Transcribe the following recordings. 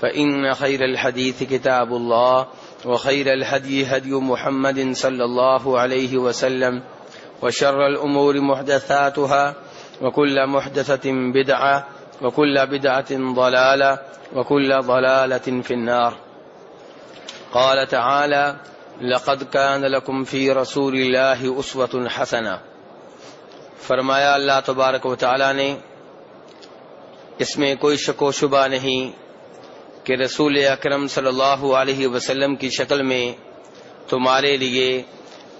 فإن خير الحديث كتاب الله وخير الهدي هدي محمد صلى الله عليه وسلم وشر الأمور محدثاتها وكل محدثة بدعة وكل بدعة ضلالة وكل ضلالة في النار. قال تعالى لقد كان لكم في رسول الله أسوة حسنة. فرمایا اللہ تبارک و تعالی نے، اس میں کوئی شک و شبہ نہیں کہ رسول اکرم صلی اللہ علیہ وسلم کی شکل میں تمہارے لیے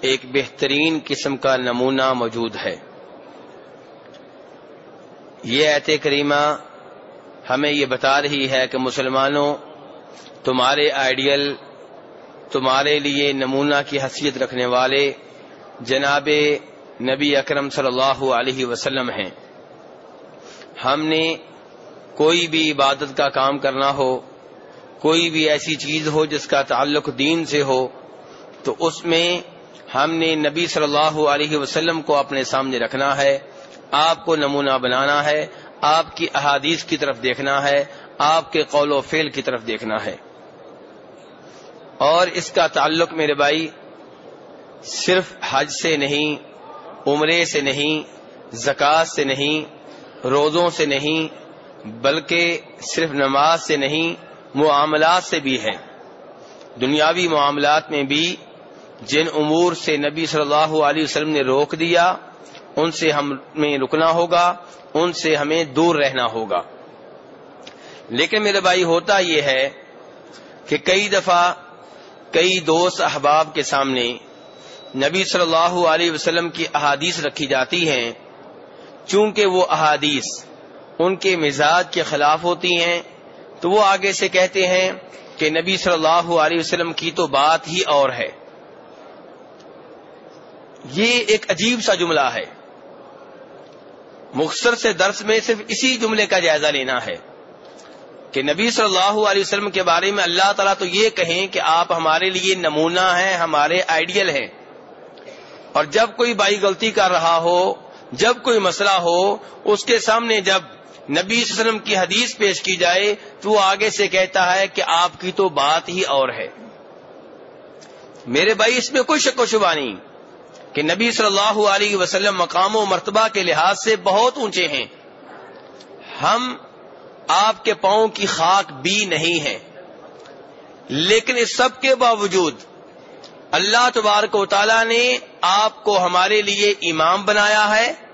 ایک بہترین قسم کا نمونہ موجود ہے۔ یہ ایت کریمہ ہمیں یہ بتا رہی ہے کہ مسلمانوں، تمہارے آئیڈیل، تمہارے لیے نمونہ کی حیثیت رکھنے والے جناب نبی اکرم صلی اللہ علیہ وسلم ہیں۔ ہم نے کوئی بھی عبادت کا کام کرنا ہو کوئی بھی ایسی چیز ہو جس کا تعلق دین سے ہو، تو اس میں ہم نے نبی صلی اللہ علیہ وسلم کو اپنے سامنے رکھنا ہے، آپ کو نمونہ بنانا ہے، آپ کی احادیث کی طرف دیکھنا ہے، آپ کے قول و فعل کی طرف دیکھنا ہے۔ اور اس کا تعلق میرے بھائی صرف حج سے نہیں، عمرے سے نہیں، زکوٰۃ سے نہیں، روزوں سے نہیں، بلکہ صرف نماز سے نہیں معاملات سے بھی ہے دنیاوی معاملات میں بھی جن امور سے نبی صلی اللہ علیہ وسلم نے روک دیا، ان سے ہمیں رکنا ہوگا، ان سے ہمیں دور رہنا ہوگا۔ لیکن میرے بھائی، ہوتا یہ ہے کہ کئی دفعہ کئی دوست احباب کے سامنے نبی صلی اللہ علیہ وسلم کی احادیث رکھی جاتی ہیں۔ چونکہ وہ احادیث ان کے مزاج کے خلاف ہوتی ہیں تو وہ آگے سے کہتے ہیں کہ نبی صلی اللہ علیہ وسلم کی تو بات ہی اور ہے۔ یہ ایک عجیب سا جملہ ہے۔ مختصر سے درس میں صرف اسی جملے کا جائزہ لینا ہے کہ نبی صلی اللہ علیہ وسلم کے بارے میں اللہ تعالیٰ تو یہ کہیں کہ آپ ہمارے لیے نمونہ ہیں، ہمارے آئیڈیل ہیں۔ اور جب کوئی بائی غلطی کر رہا ہو، جب کوئی مسئلہ ہو، اس کے سامنے جب نبی صلی اللہ علیہ وسلم کی حدیث پیش کی جائے تو وہ آگے سے کہتا ہے کہ آپ کی تو بات ہی اور ہے۔ میرے بھائی، اس میں کوئی شک و شبہ نہیں کہ نبی صلی اللہ علیہ وسلم مقام و مرتبہ کے لحاظ سے بہت اونچے ہیں۔ ہم آپ کے پاؤں کی خاک بھی نہیں ہے لیکن اس سب کے باوجود اللہ تبارک و تعالی نے آپ کو ہمارے لیے امام بنایا ہے۔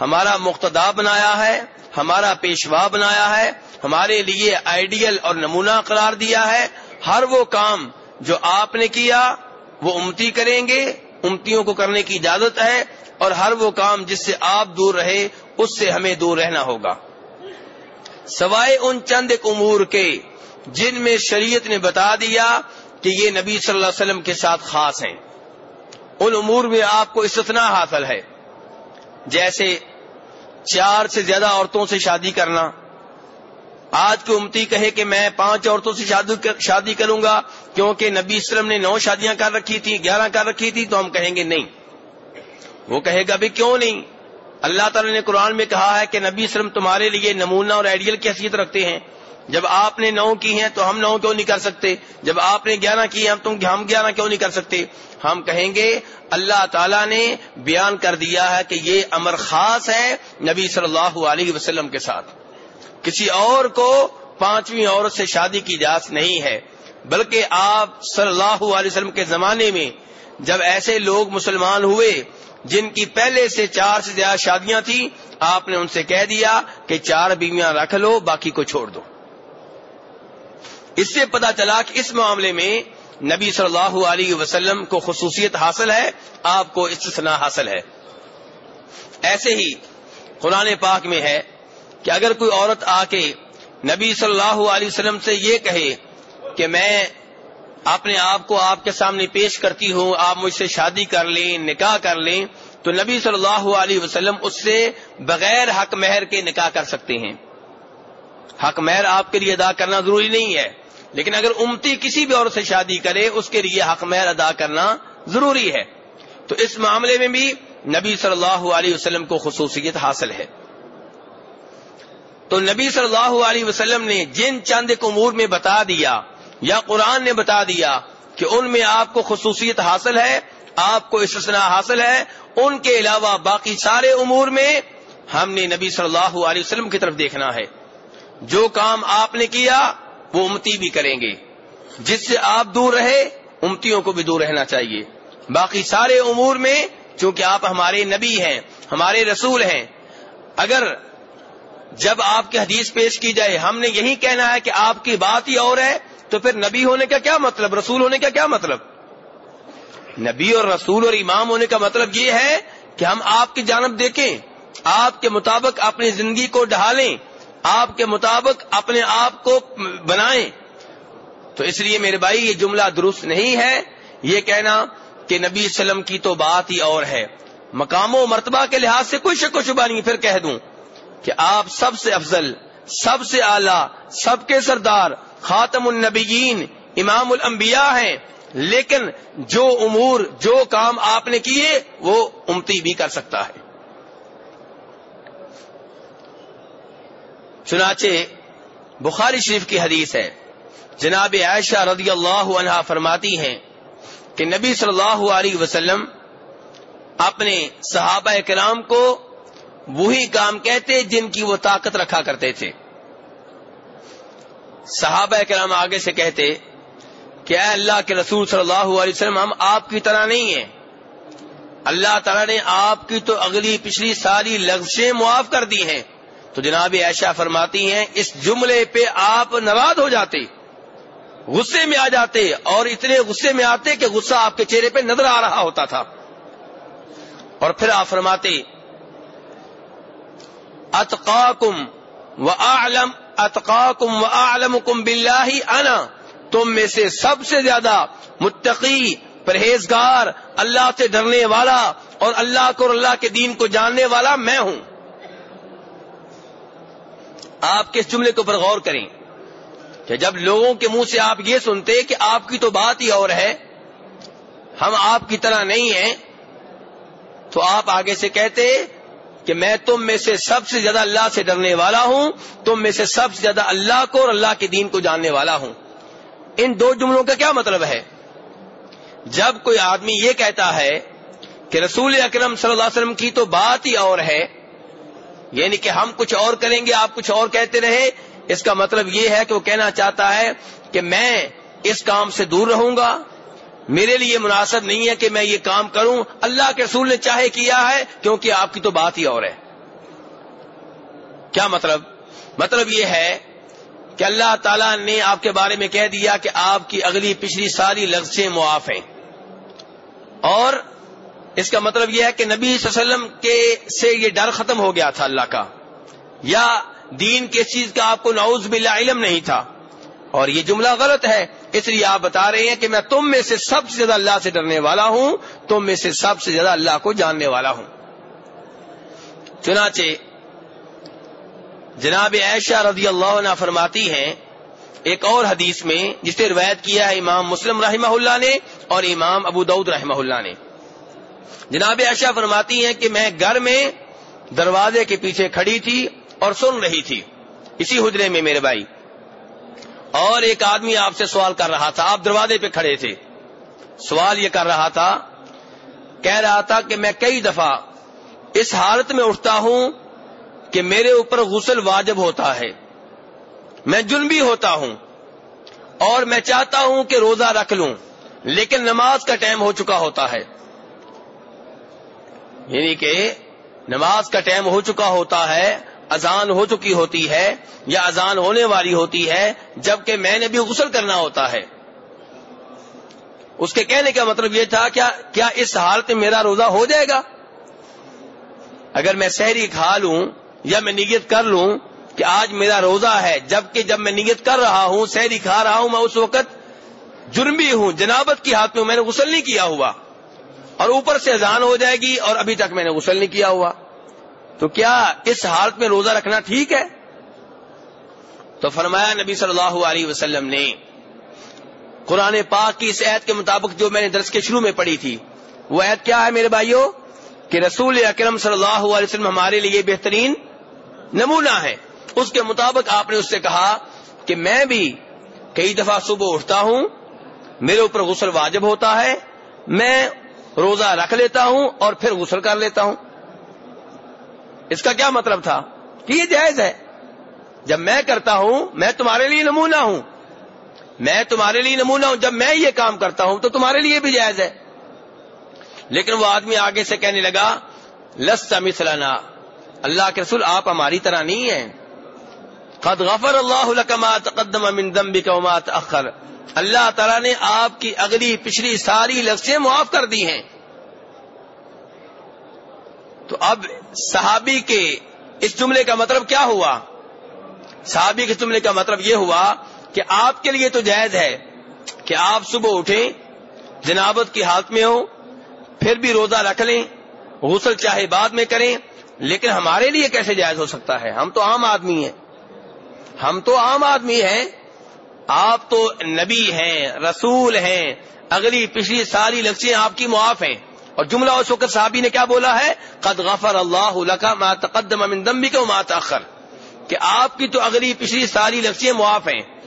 ہمارا مقتدا بنایا ہے، ہمارا پیشوا بنایا ہے، ہمارے لیے آئیڈیل اور نمونہ قرار دیا ہے۔ ہر وہ کام جو آپ نے کیا، وہ امتی کریں گے، امتیوں کو کرنے کی اجازت ہے۔ اور ہر وہ کام جس سے آپ دور رہے اس سے ہمیں دور رہنا ہوگا۔ سوائے ان چند ایک امور کے جن میں شریعت نے بتا دیا کہ یہ نبی صلی اللہ علیہ وسلم کے ساتھ خاص ہیں۔ ان امور میں آپ کو استثنا حاصل ہے۔ جیسے چار سے زیادہ عورتوں سے شادی کرنا۔ آج کی امتی کہے کہ میں پانچ عورتوں سے شادی کروں گا، کیونکہ نبی اسلم نے نو شادیاں کر رکھی تھی گیارہ کر رکھی تھی تو ہم کہیں گے نہیں۔ وہ کہے گا بھی کیوں نہیں؟ اللہ تعالی نے قرآن میں کہا ہے کہ نبی اسلم تمہارے لیے نمونہ اور آئیڈیل کی حیثیت رکھتے ہیں۔ جب آپ نے نو کی ہیں تو ہم نو کیوں نہیں کر سکتے؟ جب آپ نے گیارہ کی ہیں تم ہم گیارہ کیوں نہیں کر سکتے؟ ہم کہیں گے، اللہ تعالیٰ نے بیان کر دیا ہے کہ یہ امر خاص ہے نبی صلی اللہ علیہ وسلم کے ساتھ۔ کسی اور کو پانچویں عورت سے شادی کی اجازت نہیں ہے۔ بلکہ آپ صلی اللہ علیہ وسلم کے زمانے میں جب ایسے لوگ مسلمان ہوئے جن کی پہلے سے چار سے زیادہ شادیاں تھیں، آپ نے ان سے کہہ دیا کہ چار بیویاں رکھ لو، باقی کو چھوڑ دو۔ اس سے پتا چلا کہ اس معاملے میں نبی صلی اللہ علیہ وسلم کو خصوصیت حاصل ہے، آپ کو استثناء حاصل ہے۔ ایسے ہی قرآن پاک میں ہے کہ اگر کوئی عورت آ کے نبی صلی اللہ علیہ وسلم سے یہ کہے کہ میں اپنے آپ کو آپ کے سامنے پیش کرتی ہوں، آپ مجھ سے شادی کر لیں، نکاح کر لیں، تو نبی صلی اللہ علیہ وسلم اس سے بغیر حق مہر کے نکاح کر سکتے ہیں۔ حق مہر آپ کے لیے ادا کرنا ضروری نہیں ہے۔ لیکن اگر امتی کسی بھی عورت سے شادی کرے، اس کے لیے حق مہر ادا کرنا ضروری ہے۔ تو اس معاملے میں بھی نبی صلی اللہ علیہ وسلم کو خصوصیت حاصل ہے۔ تو نبی صلی اللہ علیہ وسلم نے جن چند امور میں بتا دیا، یا قرآن نے بتا دیا کہ ان میں آپ کو خصوصیت حاصل ہے، آپ کو استثناء حاصل ہے، ان کے علاوہ باقی سارے امور میں ہم نے نبی صلی اللہ علیہ وسلم کی طرف دیکھنا ہے۔ جو کام آپ نے کیا وہ امتی بھی کریں گے۔ جس سے آپ دور رہے، امتیوں کو بھی دور رہنا چاہیے۔ باقی سارے امور میں چونکہ آپ ہمارے نبی ہیں، ہمارے رسول ہیں، اگر جب آپ کی حدیث پیش کی جائے، ہم نے یہی کہنا ہے کہ آپ کی بات ہی اور ہے، تو پھر نبی ہونے کا کیا مطلب؟ رسول ہونے کا کیا مطلب؟ نبی اور رسول اور امام ہونے کا مطلب یہ ہے کہ ہم آپ کی جانب دیکھیں، آپ کے مطابق اپنی زندگی کو ڈھالیں آپ کے مطابق اپنے آپ کو بنائیں۔ تو اس لیے میرے بھائی، یہ جملہ درست نہیں ہے۔ یہ کہنا کہ نبی وسلم کی تو بات ہی اور ہے۔ مقام و مرتبہ کے لحاظ سے کوئی شک و شبہ نہیں، پھر کہہ دوں کہ آپ سب سے افضل، سب سے اعلی، سب کے سردار، خاتم النبیین، امام الانبیاء ہیں۔ لیکن جو امور، جو کام آپ نے کیے، وہ امتی بھی کر سکتا ہے۔ چنانچہ بخاری شریف کی حدیث ہے۔ جناب عائشہ رضی اللہ عنہا فرماتی ہیں کہ نبی صلی اللہ علیہ وسلم اپنے صحابہ کرام کو وہی کام کہتے جن کی وہ طاقت رکھا کرتے تھے۔ صحابہ کرام آگے سے کہتے کہ اے اللہ کے رسول صلی اللہ علیہ وسلم، ہم آپ کی طرح نہیں ہیں۔ اللہ تعالیٰ نے آپ کی تو اگلی پچھلی ساری لفظیں معاف کر دی ہیں۔ تو جناب ایشا فرماتی ہیں، اس جملے پہ آپ نواز ہو جاتے، غصے میں آ جاتے، اور اتنے غصے میں آتے کہ غصہ آپ کے چہرے پہ نظر آ رہا ہوتا تھا۔ اور پھر آپ فرماتے، اتقاکم و عالم اتقاکم و عالم کم بلّہ انا، تم میں سے سب سے زیادہ متقی، پرہیزگار، اللہ سے ڈرنے والا، اور اللہ کو اور اللہ کے دین کو جاننے والا میں ہوں۔ آپ کے اس جملے کے اوپر غور کریں کہ جب لوگوں کے منہ سے آپ یہ سنتے کہ آپ کی تو بات ہی اور ہے، ہم آپ کی طرح نہیں ہیں، تو آپ آگے سے کہتے کہ میں تم میں سے سب سے زیادہ اللہ سے ڈرنے والا ہوں، تم میں سے سب سے زیادہ اللہ کو اور اللہ کے دین کو جاننے والا ہوں۔ ان دو جملوں کا کیا مطلب ہے؟ جب کوئی آدمی یہ کہتا ہے کہ رسول اکرم صلی اللہ علیہ وسلم کی تو بات ہی اور ہے یعنی کہ ہم کچھ اور کریں گے، آپ کچھ اور کہتے رہے۔ اس کا مطلب یہ ہے کہ وہ کہنا چاہتا ہے کہ میں اس کام سے دور رہوں گا۔ میرے لیے مناسب نہیں ہے کہ میں یہ کام کروں۔ اللہ کے رسول نے چاہے کیا ہے، کیونکہ آپ کی تو بات ہی اور ہے۔ کیا مطلب؟ مطلب یہ ہے کہ اللہ تعالیٰ نے آپ کے بارے میں کہہ دیا کہ آپ کی اگلی پچھلی ساری لفظیں معاف ہیں۔ اور اس کا مطلب یہ ہے کہ نبی صلی اللہ علیہ وسلم کے سے یہ ڈر ختم ہو گیا تھا اللہ کا۔ یا دین کس چیز کا آپ کو نعوذ باللہ علم نہیں تھا۔ اور یہ جملہ غلط ہے، اس لیے آپ بتا رہے ہیں کہ میں تم میں سے سب سے زیادہ اللہ سے ڈرنے والا ہوں، تم میں سے سب سے زیادہ اللہ کو جاننے والا ہوں۔ چنانچہ جناب عائشہ رضی اللہ عنہ فرماتی ہیں، ایک اور حدیث میں جسے روایت کیا ہے، امام مسلم رحمہ اللہ نے اور امام ابو دعود رحمہ اللہ نے۔ جناب عائشہ فرماتی ہیں کہ میں گھر میں دروازے کے پیچھے کھڑی تھی اور سن رہی تھی۔ اسی حجرے میں میرے بھائی۔ اور ایک آدمی آپ سے سوال کر رہا تھا۔ آپ دروازے پہ کھڑے تھے۔ سوال یہ کر رہا تھا، کہہ رہا تھا کہ میں کئی دفعہ اس حالت میں اٹھتا ہوں کہ میرے اوپر غسل واجب ہوتا ہے۔ میں جنبی ہوتا ہوں۔ اور میں چاہتا ہوں کہ روزہ رکھ لوں، لیکن نماز کا ٹائم ہو چکا ہوتا ہے۔ یعنی کہ نماز کا ٹائم ہو چکا ہوتا ہے، اذان ہو چکی ہوتی ہے یا اذان ہونے والی ہوتی ہے، جبکہ میں نے بھی غسل کرنا ہوتا ہے۔ اس کے کہنے کا مطلب یہ تھا، کیا کیا اس حالت میں میرا روزہ ہو جائے گا؟ اگر میں سحری کھا لوں یا میں نیت کر لوں کہ آج میرا روزہ ہے، جبکہ جب میں نیت کر رہا ہوں، سحری کھا رہا ہوں، میں اس وقت جرم ہوں، جنابت کی ہاتھ میں میں نے غسل نہیں کیا ہوا۔ اور اوپر سے اذان ہو جائے گی اور ابھی تک میں نے غسل نہیں کیا ہوا۔ تو کیا اس حالت میں روزہ رکھنا ٹھیک ہے؟ تو فرمایا نبی صلی اللہ علیہ وسلم نے، قرآن پاک کی اس عید کے مطابق جو میں نے درس کے شروع میں پڑھی تھی، وہ عید کیا ہے میرے بھائیوں کہ رسول اکرم صلی اللہ علیہ وسلم ہمارے لیے بہترین نمونہ ہے۔ اس کے مطابق آپ نے اس سے کہا کہ میں بھی کئی دفعہ صبح اٹھتا ہوں، میرے اوپر غسل واجب ہوتا ہے، میں روزہ رکھ لیتا ہوں اور پھر غسل کر لیتا ہوں۔ اس کا کیا مطلب تھا؟ کہ یہ جائز ہے۔ جب میں کرتا ہوں، میں تمہارے لیے نمونہ ہوں۔ میں تمہارے لیے نمونہ ہوں۔ جب میں یہ کام کرتا ہوں تو تمہارے لیے بھی جائز ہے۔ لیکن وہ آدمی آگے سے کہنے لگا لسا مثلنا۔ اللہ کے رسول آپ ہماری طرح نہیں ہیں۔ قد غفر اللہ تقدم من ذنبك وما تاخر اللہ تعالیٰ نے آپ کی اگلی پچھلی ساری لفظیں معاف کر دی ہیں۔ تو اب صحابی کے اس جملے کا مطلب کیا ہوا؟ صحابی کے جملے کا مطلب یہ ہوا کہ آپ کے لیے تو جائز ہے کہ آپ صبح اٹھیں، جنابت کی حالت میں ہو پھر بھی روزہ رکھ لیں، غسل چاہے بعد میں کریں، لیکن ہمارے لیے کیسے جائز ہو سکتا ہے؟ ہم تو عام آدمی ہیں۔ ہم تو عام آدمی ہیں آپ تو نبی ہیں، رسول ہیں، اگلی پچھلی ساری لفظیں آپ کی معاف ہیں۔ اور جملہ اس وقت صحابی نے کیا بولا ہے؟ قد غفر اللہ ما تقدم من ذنبك وما تاخر کہ آپ کی تو اگلی پچھلی ساری لفظیں معاف ہیں۔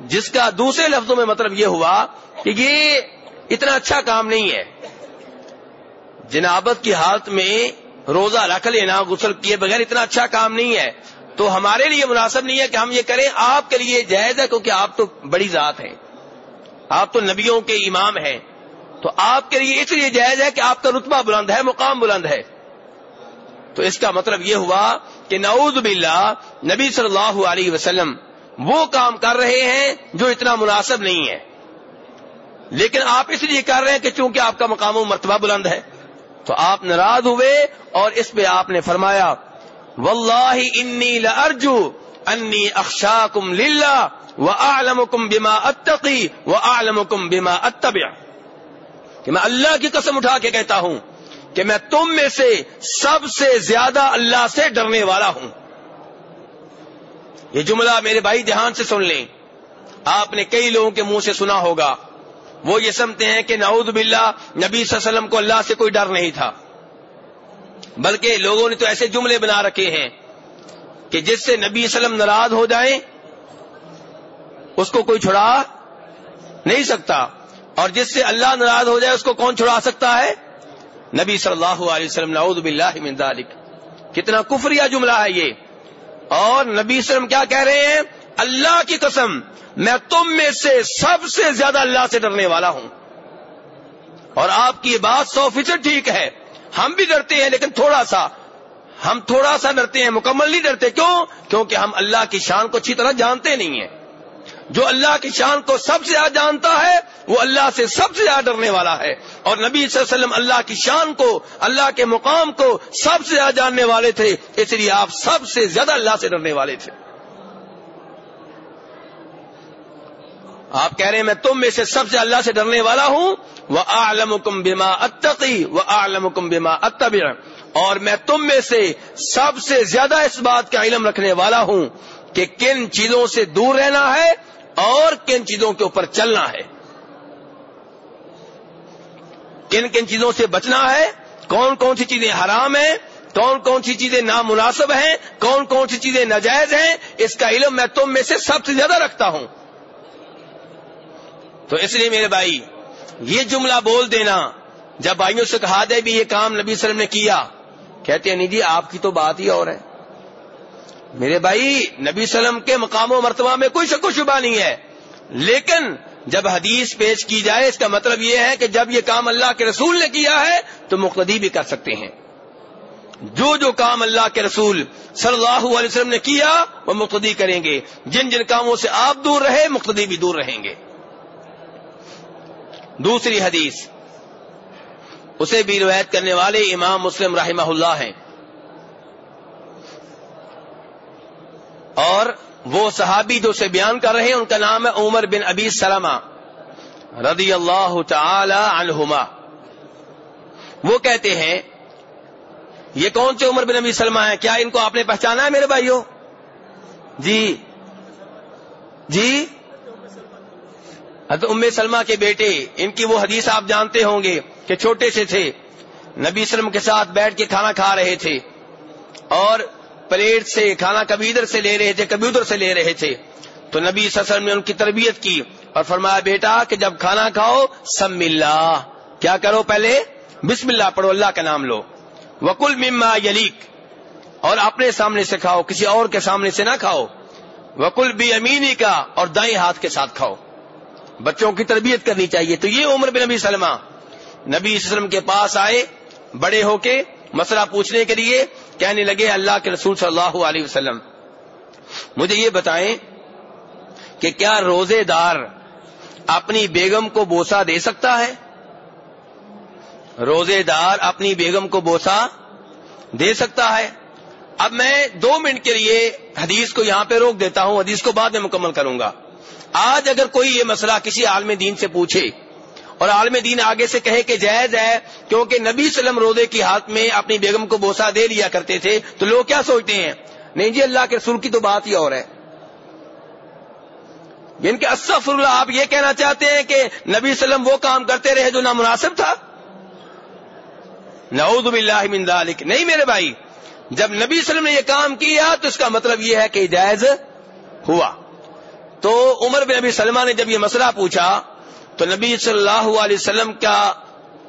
جس کا دوسرے لفظوں میں مطلب یہ ہوا کہ یہ اتنا اچھا کام نہیں ہے۔ جنابت کی حالت میں روزہ رکھ لینا، غسل کیے بغیر اتنا اچھا کام نہیں ہے۔ تو ہمارے لیے مناسب نہیں ہے کہ ہم یہ کریں۔ آپ کے لیے جائز ہے کیونکہ آپ تو بڑی ذات ہیں۔ آپ تو نبیوں کے امام ہیں۔ تو آپ کے لیے اس لیے جائز ہے کہ آپ کا رتبہ بلند ہے، مقام بلند ہے۔ تو اس کا مطلب یہ ہوا کہ نعوذ باللہ، نبی صلی اللہ علیہ وسلم وہ کام کر رہے ہیں جو اتنا مناسب نہیں ہے۔ لیکن آپ اس لیے کر رہے ہیں کہ چونکہ آپ کا مقام و مرتبہ بلند ہے۔ تو آپ ناراض ہوئے اور اس پہ آپ نے فرمایا واللہ انی لارجو انی اخشاکم للہ وَأَعْلَمُكُمْ بِمَا أَتَّقِي وَأَعْلَمُكُمْ بِمَا أَتَّبِعُ کہ میں اللہ کی قسم اٹھا کے کہتا ہوں کہ میں تم میں سے سب سے زیادہ اللہ سے ڈرنے والا ہوں۔ یہ جملہ میرے بھائی دھیان سے سن لیں۔ آپ نے کئی لوگوں کے منہ سے سنا ہوگا۔ وہ یہ سمجھتے ہیں کہ نعوذ باللہ نبی صلی اللہ علیہ وسلم کو اللہ سے کوئی ڈر نہیں تھا۔ بلکہ لوگوں نے تو ایسے جملے بنا رکھے ہیں کہ جس سے نبی وسلم ناراض ہو جائیں، اس کو کوئی چھڑا نہیں سکتا۔ اور جس سے اللہ ناراض ہو جائے، اس کو کون چھڑا سکتا ہے؟ نبی صلی اللہ علیہ وسلم، نعوذ باللہ من ذالک۔ کتنا کفریہ جملہ ہے یہ۔ اور نبی وسلم کیا کہہ رہے ہیں؟ اللہ کی قسم، میں تم میں سے سب سے زیادہ اللہ سے ڈرنے والا ہوں۔ اور آپ کی بات سو فیصد ٹھیک ہے۔ ہم بھی ڈرتے ہیں لیکن تھوڑا سا۔ ہم تھوڑا سا ڈرتے ہیں، مکمل نہیں ڈرتے۔ کیوں؟ کیونکہ ہم اللہ کی شان کو اچھی طرح جانتے نہیں ہیں۔ جو اللہ کی شان کو سب سے زیادہ جانتا ہے، وہ اللہ سے سب سے زیادہ ڈرنے والا ہے۔ اور نبی صلی اللہ علیہ وسلم اللہ کی شان کو، اللہ کے مقام کو سب سے زیادہ جاننے والے تھے۔ اس لیے آپ سب سے زیادہ اللہ سے ڈرنے والے تھے۔ آپ کہہ رہے ہیں، میں تم میں سے سب سے اللہ سے ڈرنے والا ہوں۔ وہ عالم کم بیما اتقی وہ عالم کم بیما اتبر اور میں تم میں سے سب سے زیادہ اس بات کا علم رکھنے والا ہوں کہ کن چیزوں سے دور رہنا ہے اور کن چیزوں کے اوپر چلنا ہے۔ کن کن چیزوں سے بچنا ہے؟ کون کون سی چیزیں حرام ہیں؟ کون کون سی چیزیں نامناسب ہیں؟ کون کون سی چیزیں ناجائز ہیں؟ اس کا علم میں تم میں سے سب سے زیادہ رکھتا ہوں۔ تو اس لیے میرے بھائی، یہ جملہ بول دینا، جب بھائیوں سے کہا دے بھی یہ کام نبی وسلم نے کیا، کہتے ہیں نہیں جی آپ کی تو بات ہی اور ہے۔ میرے بھائی، نبی وسلم کے مقام و مرتبہ میں کوئی شک و شبہ نہیں ہے۔ لیکن جب حدیث پیش کی جائے، اس کا مطلب یہ ہے کہ جب یہ کام اللہ کے رسول نے کیا ہے، تو مقتدی بھی کر سکتے ہیں۔ جو جو کام اللہ کے رسول صلی اللہ علیہ وسلم نے کیا، وہ مقتدی کریں گے۔ جن جن کاموں سے آپ دور رہے، مقتدی بھی دور رہیں گے۔ دوسری حدیث۔ اسے بھی روایت کرنے والے امام مسلم رحمہ اللہ ہیں۔ اور وہ صحابی جو سے بیان کر رہے ہیں، ان کا نام ہے عمر بن ابی سلمہ رضی اللہ تعالی عنہما۔ وہ کہتے ہیں، یہ کون سے عمر بن نبی سلمہ ہیں؟ کیا ان کو آپ نے پہچانا ہے میرے بھائیوں؟ جی۔ جی؟ ام سلمہ کے بیٹے، ان کی وہ حدیث آپ جانتے ہوں گے کہ چھوٹے سے تھے۔ نبی سلم کے ساتھ بیٹھ کے کھانا کھا رہے تھے۔ اور پلیٹ سے کھانا کبھی ادھر سے لے رہے تھے، کبھی ادھر سے لے رہے تھے۔ تو نبی سسر نے ان کی تربیت کی اور فرمایا، بیٹا، کہ جب کھانا کھاؤ سم اللہ کیا کرو پہلے؟ بسم اللہ پڑھو، اللہ کا نام لو۔ وکل مما یلیک۔ اور اپنے سامنے سے کھاؤ، کسی اور کے سامنے سے نہ کھاؤ۔ وکل بھی امینی کا اور دائیں ہاتھ کے ساتھ کھاؤ۔ بچوں کی تربیت کرنی چاہیے۔ تو یہ عمر بن نبی سلمہ نبی وسلم کے پاس آئے، بڑے ہو کے مسئلہ پوچھنے کے لیے کہنے لگے، اللہ کے رسول صلی اللہ علیہ وسلم، مجھے یہ بتائیں کہ کیا روزے دار اپنی بیگم کو بوسا دے سکتا ہے؟ روزے دار اپنی بیگم کو بوسا دے سکتا ہے؟ اب میں دو منٹ کے لیے حدیث کو یہاں پہ روک دیتا ہوں، حدیث کو بعد میں مکمل کروں گا۔ آج اگر کوئی یہ مسئلہ کسی عالم دین سے پوچھے اور عالم دین آگے سے کہے کہ جائز ہے کیونکہ نبی سلم روزے کی ہاتھ میں اپنی بیگم کو بوسا دے لیا کرتے تھے، تو لوگ کیا سوچتے ہیں؟ نہیں جی اللہ کے رسول کی تو بات ہی اور ہے۔ جن کے اصف اللہ، آپ یہ کہنا چاہتے ہیں کہ نبی وسلم وہ کام کرتے رہے جو نامناسب تھا؟ نعوذ باللہ من ذالک۔ نہیں میرے بھائی، جب نبی وسلم نے یہ کام کیا تو اس کا مطلب یہ ہے کہ جائز ہوا۔ تو عمر بن نبی سلمہ نے جب یہ مسئلہ پوچھا تو نبی صلی اللہ علیہ وسلم کا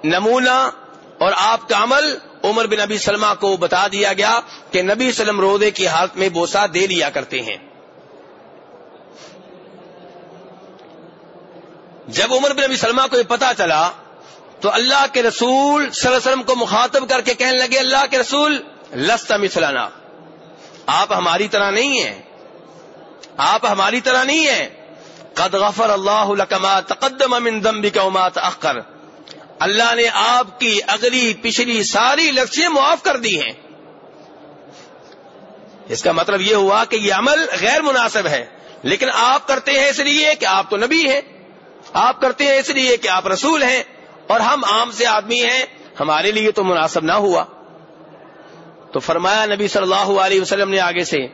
نمونہ اور آپ کا عمل عمر بن نبی سلمہ کو بتا دیا گیا کہ نبی سلم روزے کی حالت میں بوسا دے لیا کرتے ہیں۔ جب عمر بن نبی سلمہ کو یہ پتا چلا تو اللہ کے رسول صلی اللہ علیہ وسلم کو مخاطب کر کے کہنے لگے، اللہ کے رسول لستا مثلانا، آپ ہماری طرح نہیں ہیں۔ آپ ہماری طرح نہیں ہیں۔ قد غفر اللہ لکما تقدم من ذنبک وما تاخر اللہ نے آپ کی اگلی، پچھلی ساری لفظیں معاف کر دی ہیں۔ اس کا مطلب یہ ہوا کہ یہ عمل غیر مناسب ہے۔ لیکن آپ کرتے ہیں اس لیے کہ آپ تو نبی ہیں۔ آپ کرتے ہیں اس لیے کہ آپ رسول ہیں۔ اور ہم عام سے آدمی ہیں۔ ہمارے لیے تو مناسب نہ ہوا۔ تو فرمایا نبی صلی اللہ علیہ وسلم نے آگے سے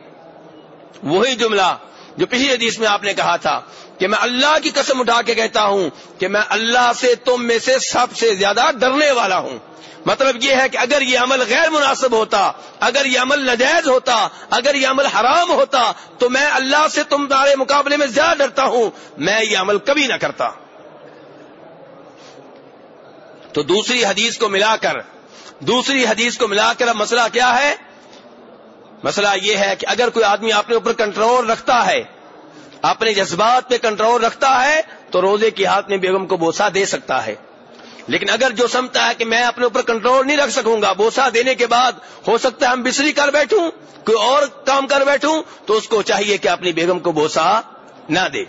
وہی جملہ جو پچھلی حدیث میں آپ نے کہا تھا کہ میں اللہ کی قسم اٹھا کے کہتا ہوں کہ میں اللہ سے تم میں سے سب سے زیادہ ڈرنے والا ہوں۔ مطلب یہ ہے کہ اگر یہ عمل غیر مناسب ہوتا، اگر یہ عمل نجائز ہوتا، اگر یہ عمل حرام ہوتا، تو میں اللہ سے تم تمہارے مقابلے میں زیادہ ڈرتا ہوں۔ میں یہ عمل کبھی نہ کرتا۔ تو دوسری حدیث کو ملا کر، دوسری حدیث کو ملا کر اب مسئلہ کیا ہے؟ مسئلہ یہ ہے کہ اگر کوئی آدمی اپنے اوپر کنٹرول رکھتا ہے، اپنے جذبات پہ کنٹرول رکھتا ہے، تو روزے کی ہاتھ میں بیگم کو بوسا دے سکتا ہے۔ لیکن اگر جو سمجھتا ہے کہ میں اپنے اوپر کنٹرول نہیں رکھ سکوں گا بوسا دینے کے بعد ہو سکتا ہے ہم بسری کر بیٹھوں، کوئی اور کام کر بیٹھوں، تو اس کو چاہیے کہ اپنی بیگم کو بوسا نہ دے۔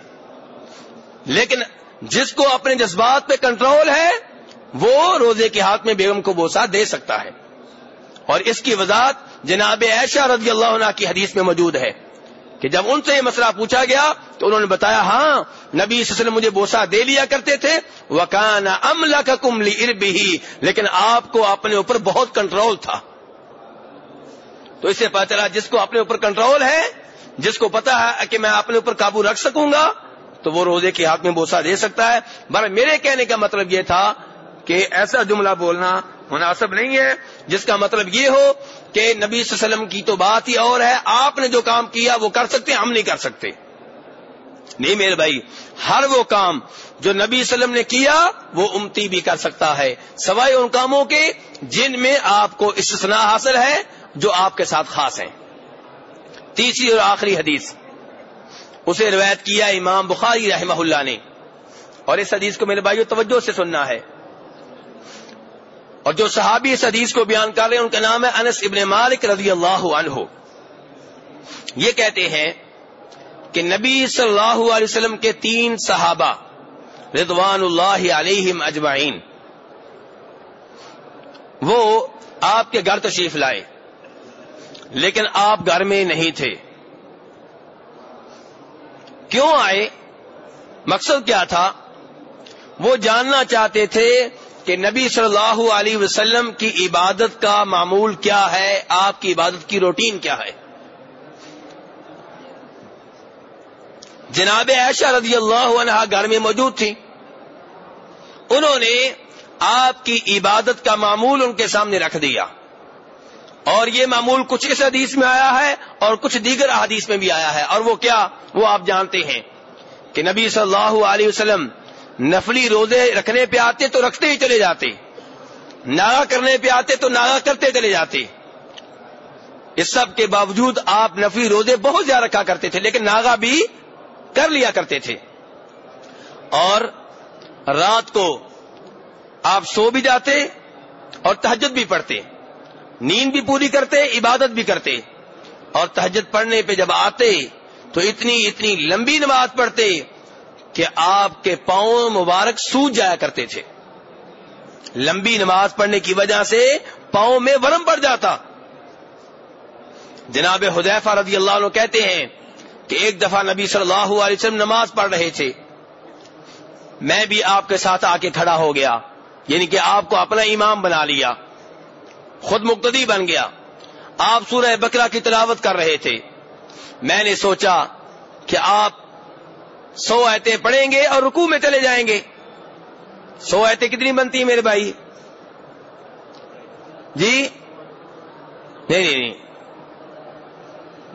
لیکن جس کو اپنے جذبات پہ کنٹرول ہے، وہ روزے کے ہاتھ میں بیگم کو بوسا دے سکتا ہے۔ اور اس کی وضاحت جناب ایشا رضی اللہ عنہ کی حدیث میں موجود ہے کہ جب ان سے یہ مسئلہ پوچھا گیا تو انہوں نے بتایا ہاں نبی نے مجھے بوسا دے لیا کرتے تھے وکان املا کا کملی اربی لیکن آپ کو اپنے اوپر بہت کنٹرول تھا۔ تو اس سے پتا چلا جس کو اپنے اوپر کنٹرول ہے، جس کو پتا ہے کہ میں اپنے اوپر قابو رکھ سکوں گا، تو وہ روزے کے ہاتھ میں بوسا دے سکتا ہے۔ بار میرے کہنے کا مطلب یہ تھا کہ ایسا جملہ بولنا مناسب نہیں ہے، جس کا مطلب یہ ہو کہ نبی صلی اللہ علیہ وسلم کی تو بات ہی اور ہے، آپ نے جو کام کیا وہ کر سکتے، ہم نہیں کر سکتے۔ نہیں میرے بھائی، ہر وہ کام جو نبی صلی اللہ علیہ وسلم نے کیا وہ امتی بھی کر سکتا ہے۔ سوائے ان کاموں کے جن میں آپ کو استثناء حاصل ہے جو آپ کے ساتھ خاص ہیں۔ تیسری اور آخری حدیث، اسے روایت کیا امام بخاری رحمہ اللہ نے۔ اور اس حدیث کو میرے بھائیو توجہ سے سننا ہے۔ اور جو صحابی اس حدیث کو بیان کر رہے ہیں، ان کا نام ہے انس ابن مالک رضی اللہ عنہ۔ یہ کہتے ہیں کہ نبی صلی اللہ علیہ وسلم کے تین صحابہ رضوان اللہ علیہم اجمعین، وہ آپ کے گھر تشریف لائے، لیکن آپ گھر میں نہیں تھے۔ کیوں آئے؟ مقصد کیا تھا؟ وہ جاننا چاہتے تھے کہ نبی صلی اللہ علیہ وسلم کی عبادت کا معمول کیا ہے؟ آپ کی عبادت کی روٹین کیا ہے؟ جناب عائشہ رضی اللہ عنہ گھر میں موجود تھی۔ انہوں نے آپ کی عبادت کا معمول ان کے سامنے رکھ دیا۔ اور یہ معمول کچھ اس حدیث میں آیا ہے اور کچھ دیگر حدیث میں بھی آیا ہے۔ اور وہ کیا؟ وہ آپ جانتے ہیں کہ نبی صلی اللہ علیہ وسلم نفلی روزے رکھنے پہ آتے تو رکھتے ہی چلے جاتے۔ ناگا کرنے پہ آتے تو ناگا کرتے چلے جاتے۔ اس سب کے باوجود آپ نفلی روزے بہت زیادہ رکھا کرتے تھے، لیکن ناگا بھی کر لیا کرتے تھے۔ اور رات کو آپ سو بھی جاتے اور تہجد بھی پڑھتے۔ نیند بھی پوری کرتے، عبادت بھی کرتے۔ اور تہجد پڑھنے پہ جب آتے تو اتنی اتنی لمبی نماز پڑھتے۔ کہ آپ کے پاؤں مبارک سوج جایا کرتے تھے۔ لمبی نماز پڑھنے کی وجہ سے پاؤں میں ورم پڑ جاتا۔ جناب حدیفہ رضی اللہ عنہ کہتے ہیں کہ ایک دفعہ نبی صلی اللہ علیہ وسلم نماز پڑھ رہے تھے۔ میں بھی آپ کے ساتھ آ کے کھڑا ہو گیا۔ یعنی کہ آپ کو اپنا امام بنا لیا۔ خود مقتدی بن گیا۔ آپ سورہ بکرا کی تلاوت کر رہے تھے۔ میں نے سوچا کہ آپ سو ایتے پڑھیں گے اور رکوع میں چلے جائیں گے۔ سو ایتے کتنی بنتی ہیں میرے بھائی؟ جی؟ نہیں نہیں نہیں۔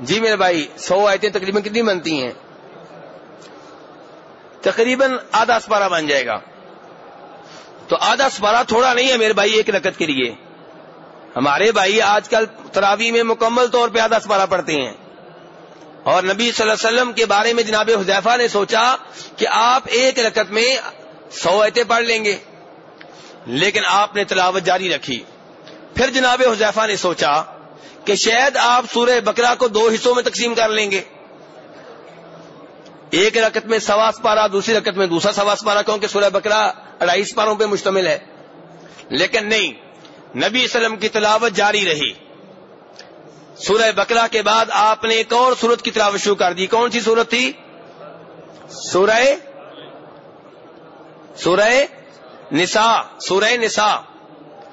جی میرے بھائی، سو آیتیں تقریباً کتنی بنتی ہیں؟ تقریباً آدھا سپارہ بن جائے گا۔ تو آدھا سپارہ تھوڑا نہیں ہے میرے بھائی ایک رکت کے لیے۔ ہمارے بھائی آج کل تراوی میں مکمل طور پہ آدھا سپارہ پڑھتے ہیں۔ اور نبی صلی اللہ علیہ وسلم کے بارے میں جناب حذیفہ نے سوچا کہ آپ ایک رکت میں سو ایتے پڑھ لیں گے۔ لیکن آپ نے تلاوت جاری رکھی۔ پھر جناب حذیفہ نے سوچا کہ شاید آپ سورہ بکرا کو دو حصوں میں تقسیم کر لیں گے۔ ایک رکت میں سوا سپارہ دوسری رکت میں دوسرا سوا سپارہ کیونکہ سورہ بکرا اڑائی سپاروں پہ مشتمل ہے۔ لیکن نہیں، نبی وسلم کی تلاوت جاری رہی۔ سورہ بکرا کے بعد آپ نے ایک اور سورت کی تلاوت شروع کر دی۔ کون سی سورت تھی؟ سورہ سورہ نسا سورہ نسا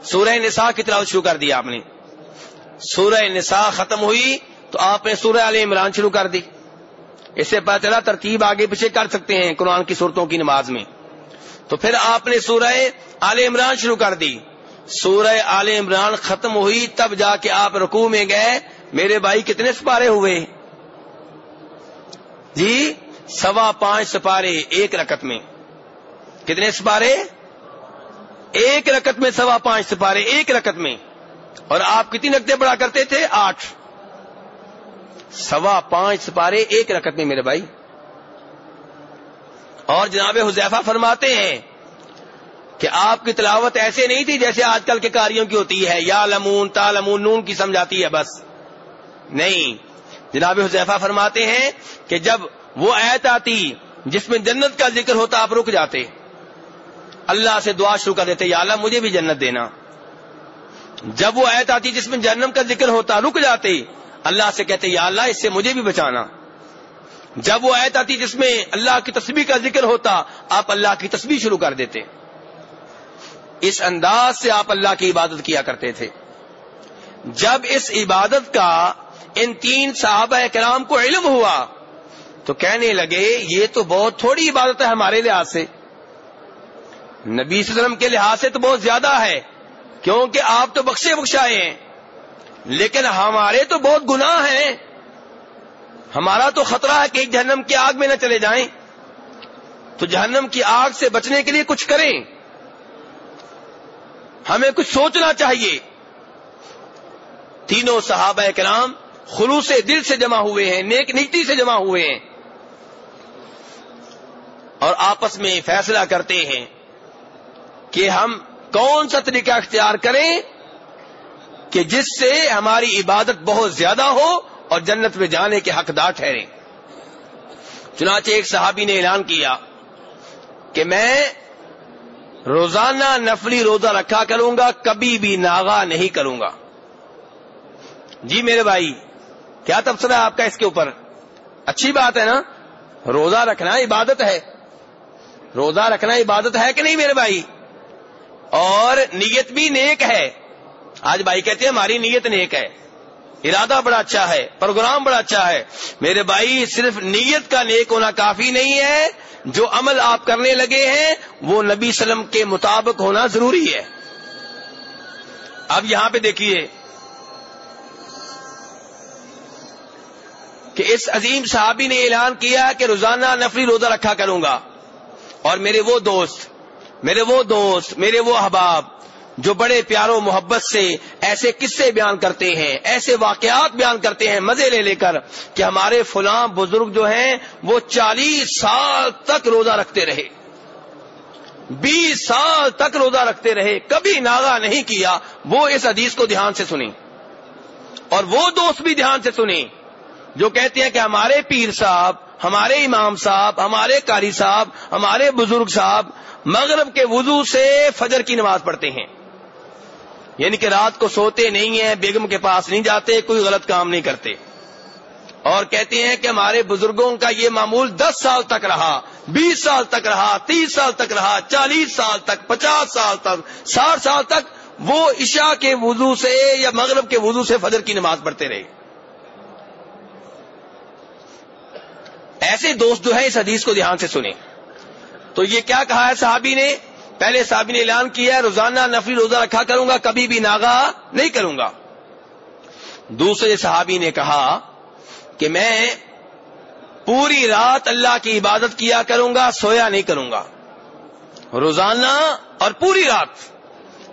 سورہ نسا کی تلاوت شروع کر دی آپ نے۔ سورہ نساء ختم ہوئی تو آپ نے سورہ علی عمران شروع کر دی۔ اس سے پتا چلا ترتیب آگے پیچھے کر سکتے ہیں قرآن کی صورتوں کی نماز میں۔ تو پھر آپ نے سورہ آل عمران شروع کر دی۔ سورہ آل عمران ختم ہوئی، تب جا کے آپ رکوع میں گئے۔ میرے بھائی کتنے سپارے ہوئے؟ جی سوا پانچ سپارے ایک رکت میں۔ کتنے سپارے؟ ایک رکت میں سوا پانچ سپارے ایک رکت میں۔ اور آپ کتنی رکھتے پڑا کرتے تھے؟ آٹھ۔ سوا پانچ سپارے ایک رکت میں میرے بھائی۔ اور جناب حذیفہ فرماتے ہیں کہ آپ کی تلاوت ایسے نہیں تھی جیسے آج کل کے کاریوں کی ہوتی ہے، یا لمون، تا لمون، نون کی سمجھاتی ہے بس۔ نہیں۔ جناب حذیفہ فرماتے ہیں کہ جب وہ ایت آتی جس میں جنت کا ذکر ہوتا، آپ رک جاتے۔ اللہ سے دعا شروع کر دیتے، یا اللہ مجھے بھی جنت دینا۔ جب وہ ایت آتی جس میں جنم کا ذکر ہوتا، رک جاتے۔ اللہ سے کہتے، یا اللہ اس سے مجھے بھی بچانا۔ جب وہ ایت آتی جس میں اللہ کی تسبیح کا ذکر ہوتا، آپ اللہ کی تسبیح شروع کر دیتے۔ اس انداز سے آپ اللہ کی عبادت کیا کرتے تھے۔ جب اس عبادت کا ان تین صحابہ کرام کو علم ہوا تو کہنے لگے، یہ تو بہت تھوڑی عبادت ہے ہمارے لحاظ سے۔ نبی صلی اللہ علیہ وسلم کے لحاظ سے تو بہت زیادہ ہے، کیونکہ آپ تو بخشے بخشائے ہیں۔ لیکن ہمارے تو بہت گناہ ہیں۔ ہمارا تو خطرہ ہے کہ جہنم کی آگ میں نہ چلے جائیں۔ تو جہنم کی آگ سے بچنے کے لیے کچھ کریں۔ ہمیں کچھ سوچنا چاہیے۔ تینوں صحابہ کرام خلوص دل سے جمع ہوئے ہیں، نیک نیتی سے جمع ہوئے ہیں۔ اور آپس میں فیصلہ کرتے ہیں کہ ہم کون سا طریقہ اختیار کریں کہ جس سے ہماری عبادت بہت زیادہ ہو اور جنت میں جانے کے حقدار ٹھہرے چنانچہ ایک صحابی نے اعلان کیا کہ میں روزانہ نفلی روزہ رکھا کروں گا، کبھی بھی ناغا نہیں کروں گا۔ جی میرے بھائی، کیا تبصرہ ہے آپ کا اس کے اوپر؟ اچھی بات ہے نا؟ روزہ رکھنا عبادت ہے۔ روزہ رکھنا عبادت ہے کہ نہیں میرے بھائی؟ اور نیت بھی نیک ہے۔ آج بھائی کہتے ہیں ہماری نیت نیک ہے۔ ارادہ بڑا اچھا ہے، پروگرام بڑا اچھا ہے۔ میرے بھائی، صرف نیت کا نیک ہونا کافی نہیں ہے جو عمل آپ کرنے لگے ہیں، وہ نبی وسلم کے مطابق ہونا ضروری ہے۔ اب یہاں پہ دیکھیے کہ اس عظیم صحابی نے اعلان کیا کہ روزانہ نفری روزہ رکھا کروں گا۔ اور میرے وہ دوست، میرے وہ دوست، میرے وہ احباب جو بڑے پیاروں محبت سے ایسے قصے بیان کرتے ہیں، ایسے واقعات بیان کرتے ہیں مزے لے لے کر کہ ہمارے فلاں بزرگ جو ہیں، وہ چالیس سال تک روزہ رکھتے رہے۔ بیس سال تک روزہ رکھتے رہے، کبھی ناگا نہیں کیا۔ وہ اس حدیث کو دھیان سے سنی اور وہ دوست بھی دھیان سے سنی جو کہتے ہیں کہ ہمارے پیر صاحب، ہمارے امام صاحب، ہمارے قاری صاحب، ہمارے بزرگ صاحب مغرب کے وضو سے فجر کی نماز پڑھتے ہیں۔ یعنی کہ رات کو سوتے نہیں ہیں، بیگم کے پاس نہیں جاتے، کوئی غلط کام نہیں کرتے۔ اور کہتے ہیں کہ ہمارے بزرگوں کا یہ معمول دس سال تک رہا، بیس سال تک رہا، تیس سال تک رہا، چالیس سال تک، پچاس سال تک، ساٹھ سال تک وہ عشاء کے وضو سے یا مغرب کے وضو سے فجر کی نماز پڑھتے رہے۔ ایسے دوست جو ہے اس حدیث کو دھیان سے سنیں۔ تو یہ کیا کہا ہے صحابی نے؟ پہلے صحابی نے اعلان کیا ہے، روزانہ نفری روزہ رکھا کروں گا، کبھی بھی ناگا نہیں کروں گا۔ دوسرے صحابی نے کہا کہ میں پوری رات اللہ کی عبادت کیا کروں گا، سویا نہیں کروں گا۔ روزانہ اور پوری رات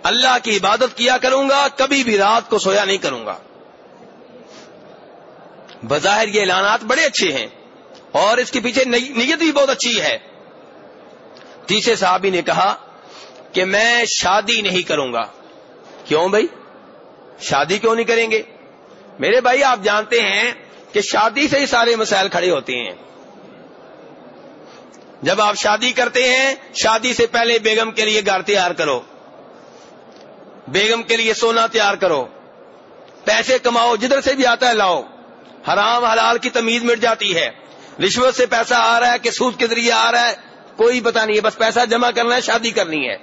اللہ کی عبادت کیا کروں گا، کبھی بھی رات کو سویا نہیں کروں گا۔ بظاہر یہ اعلانات بڑے اچھے ہیں اور اس کے پیچھے نیت بھی بہت اچھی ہے۔ تیسرے صحابی نے کہا کہ میں شادی نہیں کروں گا۔ کیوں بھائی؟ شادی کیوں نہیں کریں گے؟ میرے بھائی، آپ جانتے ہیں کہ شادی سے ہی سارے مسائل کھڑے ہوتے ہیں۔ جب آپ شادی کرتے ہیں، شادی سے پہلے بیگم کے لیے گھر تیار کرو۔ بیگم کے لیے سونا تیار کرو۔ پیسے کماؤ، جدھر سے بھی آتا ہے لاؤ۔ حرام حلال کی تمیز مٹ جاتی ہے۔ رشوت سے پیسہ آ رہا ہے کہ سود کے ذریعے آ رہا ہے۔ کوئی پتا نہیں ہے، بس پیسہ جمع کرنا ہے، شادی کرنی ہے۔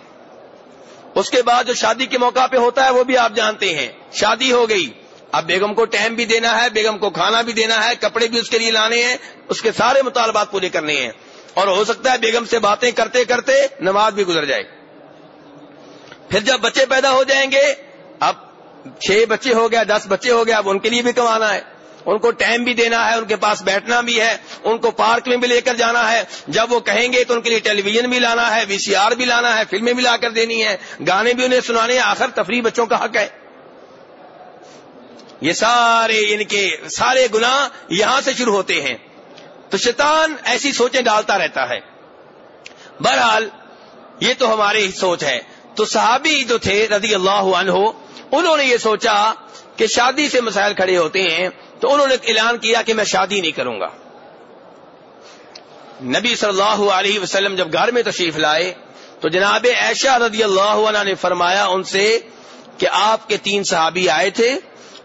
اس کے بعد جو شادی کے موقع پہ ہوتا ہے وہ بھی آپ جانتے ہیں۔ شادی ہو گئی۔ اب بیگم کو ٹائم بھی دینا ہے، بیگم کو کھانا بھی دینا ہے، کپڑے بھی اس کے لیے لانے ہیں، اس کے سارے مطالبات پورے کرنے ہیں۔ اور ہو سکتا ہے بیگم سے باتیں کرتے کرتے نماز بھی گزر جائے۔ پھر جب بچے پیدا ہو جائیں گے، اب چھ بچے ہو گیا دس بچے ہو گیا اب ان کے لیے بھی کمانا ہے۔ ان کو ٹائم بھی دینا ہے، ان کے پاس بیٹھنا بھی ہے، ان کو پارک میں بھی لے کر جانا ہے۔ جب وہ کہیں گے تو ان کے لیے ٹیلی ویژن بھی لانا ہے، وی سی آر بھی لانا ہے، فلمیں بھی لا کر دینی ہے گانے بھی انہیں سنانے ہیں، آخر تفریح بچوں کا حق ہے۔ یہ سارے ان کے سارے گنا یہاں سے شروع ہوتے ہیں۔ تو شیطان ایسی سوچیں ڈالتا رہتا ہے۔ بہرحال، یہ تو ہماری سوچ ہے۔ تو صحابی جو تھے رضی اللہ عنہ، انہوں نے یہ سوچا کہ شادی سے مسائل کھڑے ہوتے ہیں۔ تو انہوں نے اعلان کیا کہ میں شادی نہیں کروں گا۔ نبی صلی اللہ علیہ وسلم جب گھر میں تشریف لائے تو جناب ایشا رضی اللہ عنہ نے فرمایا ان سے کہ آپ کے تین صحابی آئے تھے،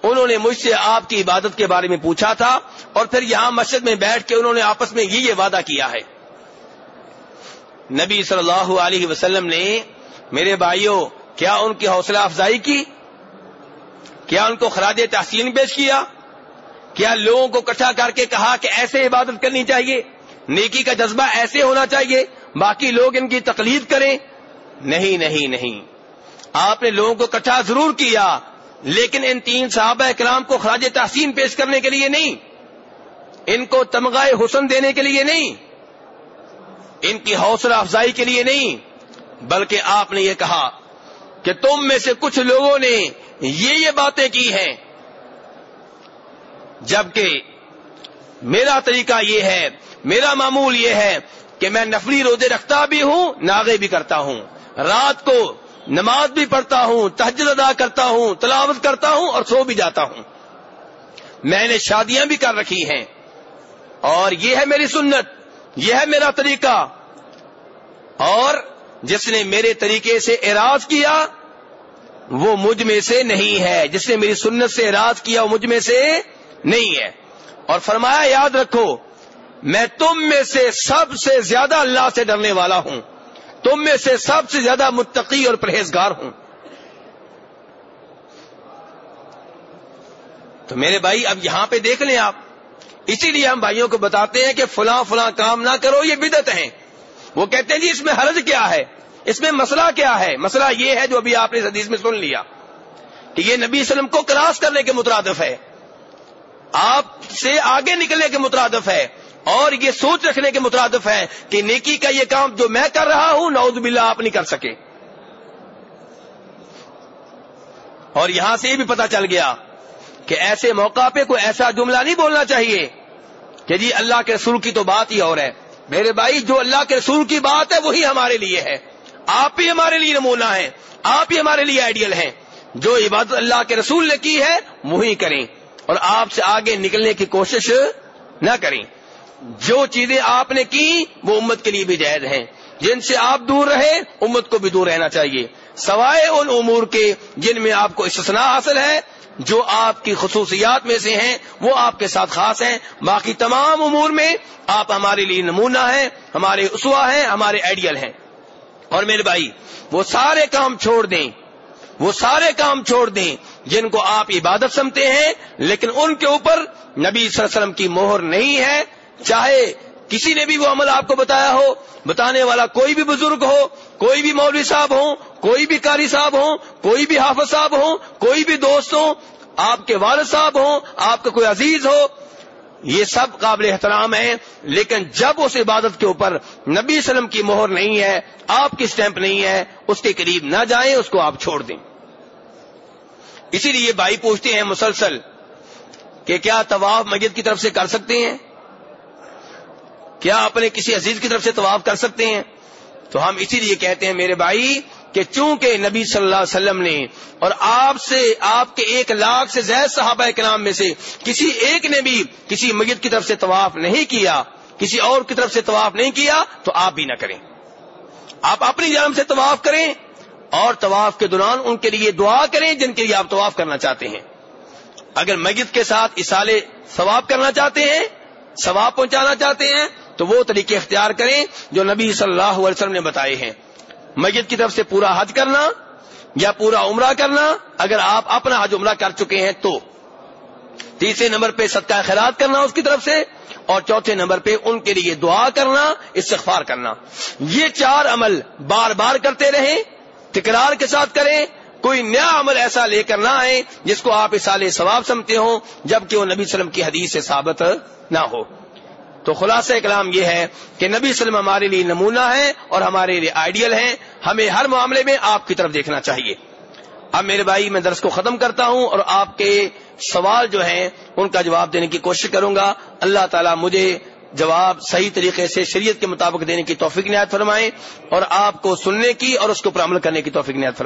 انہوں نے مجھ سے آپ کی عبادت کے بارے میں پوچھا تھا اور پھر یہاں مسجد میں بیٹھ کے انہوں نے آپس میں یہ وعدہ کیا ہے۔ نبی صلی اللہ علیہ وسلم نے، میرے بھائیوں، کیا ان کی حوصلہ افزائی کی؟ کیا ان کو خراج تحسین پیش کیا؟ کیا لوگوں کو کٹھا کر کے کہا کہ ایسے عبادت کرنی چاہیے؟ نیکی کا جذبہ ایسے ہونا چاہیے، باقی لوگ ان کی تقلید کریں؟ نہیں نہیں نہیں۔ آپ نے لوگوں کو کٹھا ضرور کیا، لیکن ان تین صحابہ کرام کو خراج تحسین پیش کرنے کے لیے نہیں۔ ان کو تمغائے حسن دینے کے لیے نہیں۔ ان کی حوصلہ افزائی کے لیے نہیں۔ بلکہ آپ نے یہ کہا کہ تم میں سے کچھ لوگوں نے یہ یہ باتیں کی ہیں۔ جبکہ میرا طریقہ یہ ہے، میرا معمول یہ ہے کہ میں نفری روزے رکھتا بھی ہوں، ناغے بھی کرتا ہوں۔ رات کو نماز بھی پڑھتا ہوں تحجد ادا کرتا ہوں، تلاوت کرتا ہوں اور سو بھی جاتا ہوں۔ میں نے شادیاں بھی کر رکھی ہیں۔ اور یہ ہے میری سنت، یہ ہے میرا طریقہ۔ اور جس نے میرے طریقے سے اراض کیا، وہ مجھ میں سے نہیں ہے۔ جس نے میری سنت سے اراض کیا، وہ مجھ میں سے نہیں ہے۔ اور فرمایا، یاد رکھو، میں تم میں سے سب سے زیادہ اللہ سے ڈرنے والا ہوں۔ تم میں سے سب سے زیادہ متقی اور پرہیزگار ہوں۔ تو میرے بھائی، اب یہاں پہ دیکھ لیں آپ۔ اسی لیے ہم بھائیوں کو بتاتے ہیں کہ فلاں فلاں کام نہ کرو، یہ بدت ہیں۔ وہ کہتے ہیں جی اس میں حرج کیا ہے؟ اس میں مسئلہ کیا ہے؟ مسئلہ یہ ہے جو ابھی آپ نے حدیث میں سن لیا کہ یہ نبی وسلم کو کراس کرنے کے مترادف ہے۔ آپ سے آگے نکلنے کے مترادف ہے اور یہ سوچ رکھنے کے مترادف ہے کہ نیکی کا یہ کام جو میں کر رہا ہوں، نعوذ باللہ آپ نہیں کر سکے۔ اور یہاں سے یہ بھی پتا چل گیا کہ ایسے موقع پہ کوئی ایسا جملہ نہیں بولنا چاہیے کہ جی اللہ کے رسول کی تو بات ہی اور ہے۔ میرے بھائی، جو اللہ کے رسول کی بات ہے، وہی ہمارے لیے ہے۔ آپ ہی ہمارے لیے نمونہ ہیں۔ آپ ہی ہمارے لیے آئیڈیل ہیں۔ جو عبادت اللہ کے رسول نے کی ہے، وہی کریں۔ اور آپ سے آگے نکلنے کی کوشش نہ کریں۔ جو چیزیں آپ نے کی، وہ امت کے لیے بھی جائز ہیں۔ جن سے آپ دور رہے امت کو بھی دور رہنا چاہیے۔ سوائے ان امور کے جن میں آپ کو استثناء حاصل ہے، جو آپ کی خصوصیات میں سے ہیں، وہ آپ کے ساتھ خاص ہیں۔ باقی تمام امور میں آپ ہمارے لیے نمونہ ہیں، ہمارے اسوا ہیں، ہمارے آئیڈیل ہیں۔ اور میرے بھائی، وہ سارے کام چھوڑ دیں۔ وہ سارے کام چھوڑ دیں۔ جن کو آپ عبادت سمتے ہیں، لیکن ان کے اوپر نبی صلی اللہ علیہ وسلم کی مہر نہیں ہے۔ چاہے کسی نے بھی وہ عمل آپ کو بتایا ہو، بتانے والا کوئی بھی بزرگ ہو، کوئی بھی مولوی صاحب ہو کوئی بھی کاری صاحب ہو کوئی بھی حافظ صاحب ہو کوئی بھی دوست ہو آپ کے والد صاحب ہوں، آپ کا کوئی عزیز ہو، یہ سب قابل احترام ہیں۔ لیکن جب اس عبادت کے اوپر نبی وسلم کی مہر نہیں ہے، آپ کی سٹیمپ نہیں ہے، اس کے قریب نہ جائیں، اس کو آپ چھوڑ دیں۔ اسی لیے بھائی پوچھتے ہیں مسلسل کہ کیا طواف مسجد کی طرف سے کر سکتے ہیں؟ کیا اپنے کسی عزیز کی طرف سے طواف کر سکتے ہیں؟ تو ہم اسی لیے کہتے ہیں میرے بھائی کہ چونکہ نبی صلی اللہ علیہ وسلم نے اور آپ سے آپ کے ایک لاکھ سے زائد صحابہ کے نام میں سے کسی ایک نے بھی کسی مسجد کی طرف سے طواف نہیں کیا، کسی اور کی طرف سے طواف نہیں کیا، تو آپ بھی نہ کریں۔ آپ اپنی جانب سے طواف کریں۔ اور طواف کے دوران ان کے لیے دعا کریں جن کے لیے آپ طواف کرنا چاہتے ہیں۔ اگر مسجد کے ساتھ اسالے ثواب کرنا چاہتے ہیں، ثواب پہنچانا چاہتے ہیں، تو وہ طریقے اختیار کریں جو نبی صلی اللہ علیہ وسلم نے بتائے ہیں۔ مسجد کی طرف سے پورا حج کرنا یا پورا عمرہ کرنا، اگر آپ اپنا حج عمرہ کر چکے ہیں تو۔ تیسرے نمبر پہ صدقہ خیرات کرنا اس کی طرف سے، اور چوتھے نمبر پہ ان کے لیے دعا کرنا، استغفار کرنا۔ یہ چار عمل بار بار کرتے رہیں تکرار کے ساتھ کریں، کوئی نیا عمل ایسا لے کر نہ آئے جس کو آپ اس سال ثواب سمتے ہوں، جبکہ وہ نبی وسلم کی حدیث سے ثابت نہ ہو۔ تو خلاصہ کلام یہ ہے کہ نبی وسلم ہمارے لیے نمونہ ہے اور ہمارے لیے آئیڈیل ہے ہمیں ہر معاملے میں آپ کی طرف دیکھنا چاہیے۔ اب میرے بھائی، میں درس کو ختم کرتا ہوں اور آپ کے سوال جو ہیں، ان کا جواب دینے کی کوشش کروں گا۔ اللہ تعالیٰ مجھے جواب صحیح طریقے سے شریعت کے مطابق دینے کی توفیق نہایت فرمائے اور آپ کو سننے کی اور اس کو اوپر عمل کرنے کی توفیق نہایت فرمائے